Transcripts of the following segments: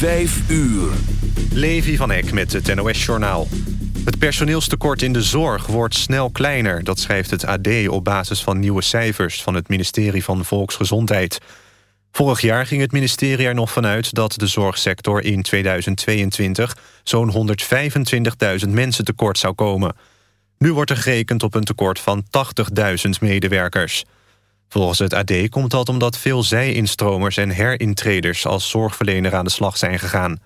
Vijf uur. Levi van Eck met het NOS-journaal. Het personeelstekort in de zorg wordt snel kleiner. Dat schrijft het AD op basis van nieuwe cijfers... van het ministerie van Volksgezondheid. Vorig jaar ging het ministerie er nog vanuit... dat de zorgsector in 2022 zo'n 125.000 mensen tekort zou komen. Nu wordt er gerekend op een tekort van 80.000 medewerkers. Volgens het AD komt dat omdat veel zij-instromers en herintreders... als zorgverlener aan de slag zijn gegaan.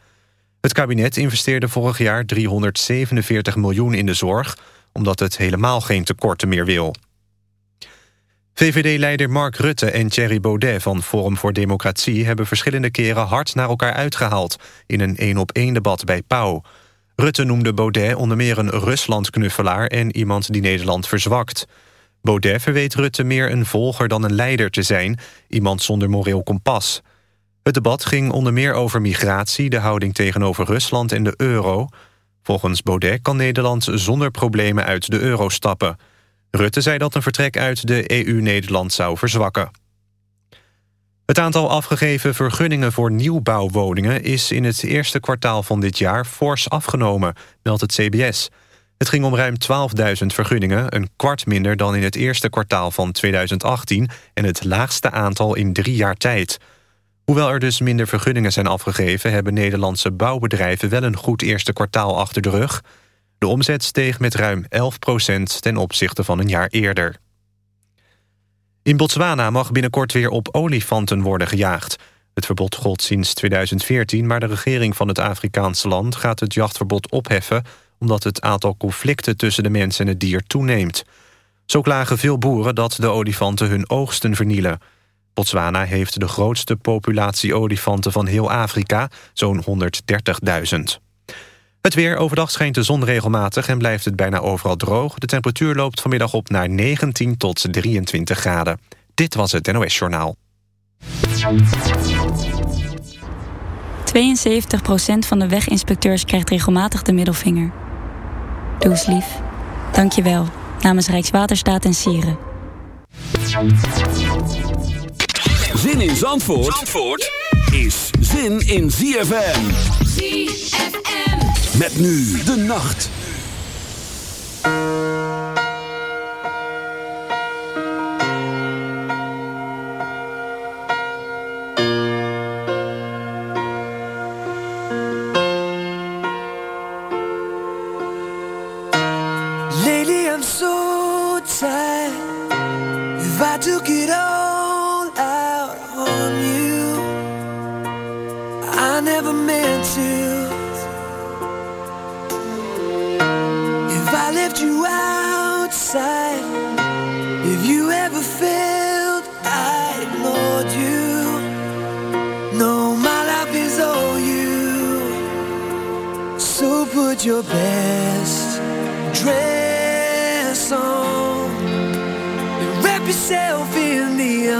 Het kabinet investeerde vorig jaar 347 miljoen in de zorg... omdat het helemaal geen tekorten meer wil. VVD-leider Mark Rutte en Thierry Baudet van Forum voor Democratie... hebben verschillende keren hard naar elkaar uitgehaald... in een één-op-één-debat bij Pauw. Rutte noemde Baudet onder meer een Ruslandknuffelaar... en iemand die Nederland verzwakt. Baudet verweet Rutte meer een volger dan een leider te zijn... iemand zonder moreel kompas... Het debat ging onder meer over migratie, de houding tegenover Rusland en de euro. Volgens Baudet kan Nederland zonder problemen uit de euro stappen. Rutte zei dat een vertrek uit de EU Nederland zou verzwakken. Het aantal afgegeven vergunningen voor nieuwbouwwoningen... is in het eerste kwartaal van dit jaar fors afgenomen, meldt het CBS. Het ging om ruim 12.000 vergunningen, een kwart minder dan in het eerste kwartaal van 2018... en het laagste aantal in drie jaar tijd... Hoewel er dus minder vergunningen zijn afgegeven... hebben Nederlandse bouwbedrijven wel een goed eerste kwartaal achter de rug. De omzet steeg met ruim 11% ten opzichte van een jaar eerder. In Botswana mag binnenkort weer op olifanten worden gejaagd. Het verbod gold sinds 2014, maar de regering van het Afrikaanse land... gaat het jachtverbod opheffen omdat het aantal conflicten tussen de mens en het dier toeneemt. Zo klagen veel boeren dat de olifanten hun oogsten vernielen... Botswana heeft de grootste populatie olifanten van heel Afrika, zo'n 130.000. Het weer overdag schijnt de zon regelmatig en blijft het bijna overal droog. De temperatuur loopt vanmiddag op naar 19 tot 23 graden. Dit was het NOS Journaal. 72% van de weginspecteurs krijgt regelmatig de middelvinger. Doe eens lief. Dank je wel. Namens Rijkswaterstaat en Sieren. Zin in Zandvoort, Zandvoort is zin in ZFM. ZFM. Met nu de nacht. Your best dress on. And wrap yourself in the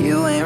you ain't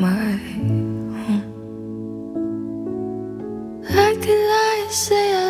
My own. I could lie, say I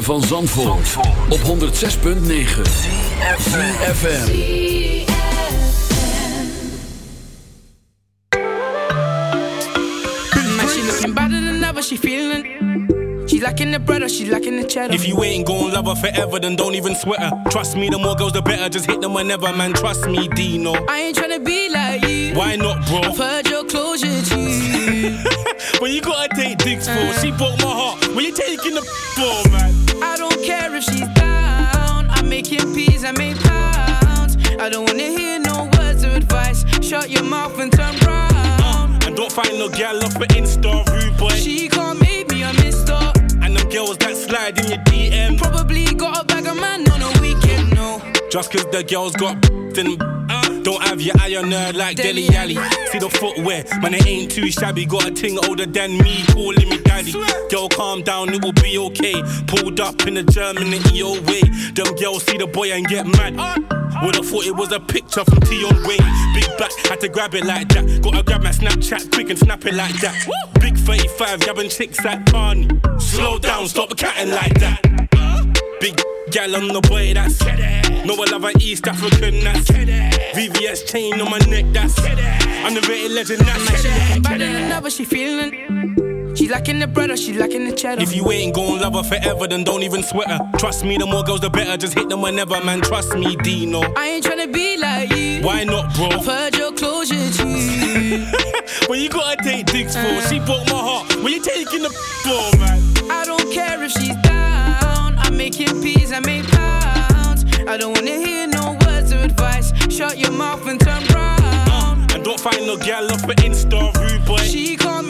ritme van Zandvoort, Zandvoort. op 106.9 ZFM Man, she looking better than ever, she feeling She lacking the bread, she lacking the cheddar. If you ain't gon' love her forever, then don't even sweat her. Trust me, the more girls, the better. Just hit them whenever, man. Trust me, Deno. I ain't tryna be like you. Why not, bro? I've heard your closure, G. Well, you gotta take dicks for. Uh. She broke my heart. What you taking the for, man? I don't care if she's down. I'm making peas, I make pounds. I don't wanna hear no words of advice. Shut your mouth and turn round. Uh, and don't find no gal off an Insta rude boy. She can't make me a mister. And them girls that slide in your DM. Probably got a bag of man on a weekend, no. Just cause the girls got then uh, don't have your eye on her like Dele Alli. See the footwear, man, it ain't too shabby. Got a ting older than me, calling me daddy Girl, calm down, it will be okay. Pulled up in the German in EO way. Them girls see the boy and get mad. Would've thought it was a picture from Tion Wayne. Big back, had to grab it like that. Gotta grab my Snapchat quick and snap it like that. Big 35, grabbing chicks at Barney. Slow down, stop catting like that. Big gal on the boy, that's No, I love an East African, that's VVS chain on my neck, that's Underrated legend, that's looking better than ever, she feeling. She lacking the bread or she lacking the cheddar. If you ain't gon' love her forever, then don't even sweat her. Trust me, the more girls, the better. Just hit them whenever, man. Trust me, Deno. I ain't tryna be like you. Why not, bro? I've heard your closure, G. when you gotta take dicks for, she broke my heart. When you taking the for, man? I don't care if she's down. I'm making peas, I make pounds. I don't wanna hear no words of advice. Shut your mouth and turn round. Uh, and don't find no gal off for Insta, rude boy. She can't me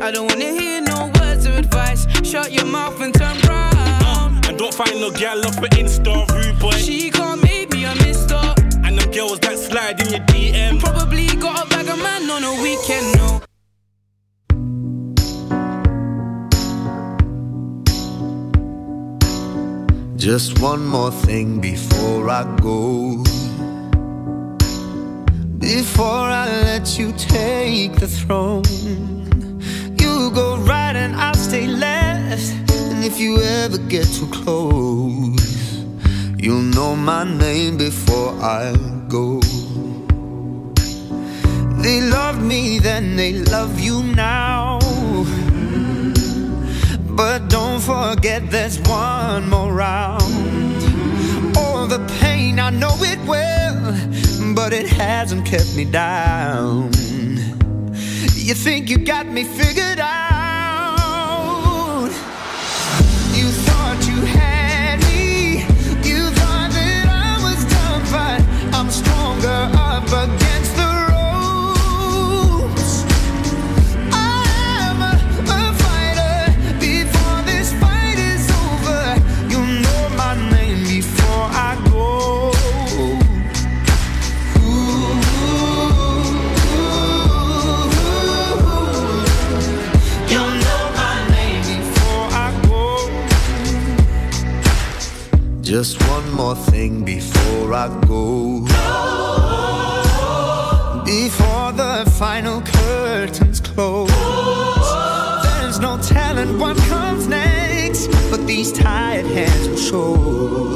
I don't wanna hear no words of advice. Shut your mouth and turn round. Uh, and don't find no gal off for Insta, rude boy. She can't make me a mister. And them girls that slide in your DM. Probably got a bag of man on a weekend, no. Just one more thing before I go. Before I let you take the throne, you go right and I'll stay left. And if you ever get too close, you'll know my name before I go. They loved me then, they love you now. But don't forget there's one more round. All the pain, I know it well, but it hasn't kept me down. You think you got me figured out? You thought you had me. You thought that I was done, but I'm stronger up against before I go. Before the final curtains close, there's no telling what comes next, but these tired hands will show.